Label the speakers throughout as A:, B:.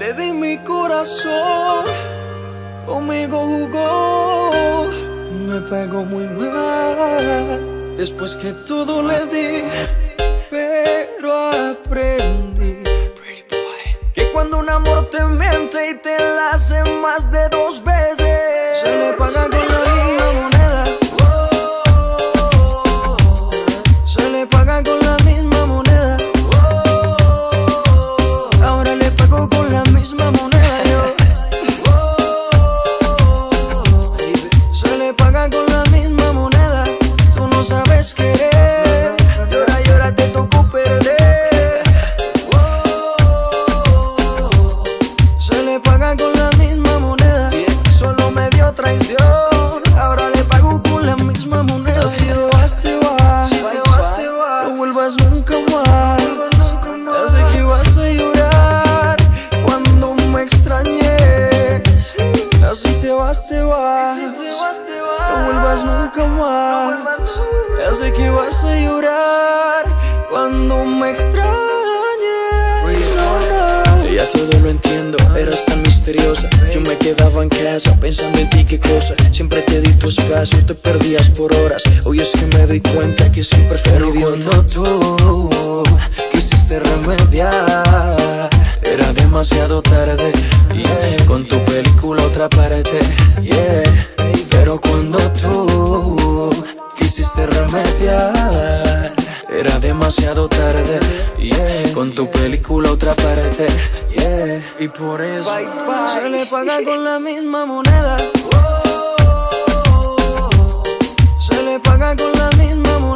A: Le di mi corazón, conmigo jugó, me pegó muy mal. Después que todo le di, pero aprendí que cuando un amor te miente y te la hace más de dos veces, se le paga vuelvas nunca más. Ya sé que vas a llorar cuando me extrañes. No, no.
B: Ya todo lo entiendo, eras tan misteriosa. Yo me quedaba en casa pensando en ti, qué cosa. Siempre te di tu espacio, te perdías por horas. Hoy es que me doy cuenta que siempre fui
A: Pero
B: idiota.
A: cuando tú
B: demasiado tarde, yeah. Con tu película otra parte, yeah.
A: y por eso se le paga con la misma moneda. Se le paga con la misma moneda.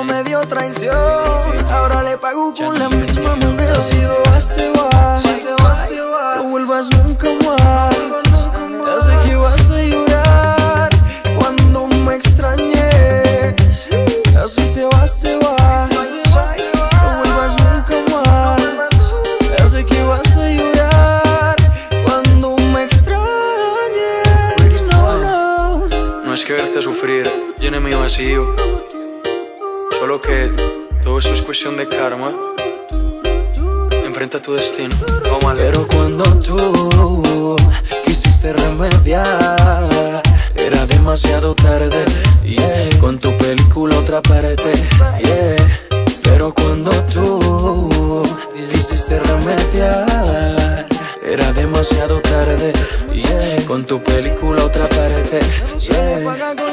A: Solo me dio traición. Ahora le pago con la misma moneda. Si te vas, te vas. No vuelvas nunca más. Ya sé que vas a llorar cuando me extrañes. Así te vas, te vas. No vuelvas nunca más. Ya sé que vas a llorar cuando me extrañes. No, no.
B: No es que verte sufrir llene mi vacío, solo que todo esto es cuestión de karma. Enfrenta tu destino.
A: Pero cuando tú quisiste remediar,
B: Era demasiado tarde, yeah. Con tu película otra parte, yeah.
A: pero cuando tú quisiste remediar,
B: Era demasiado tarde. Con tu película otra parte, yeah.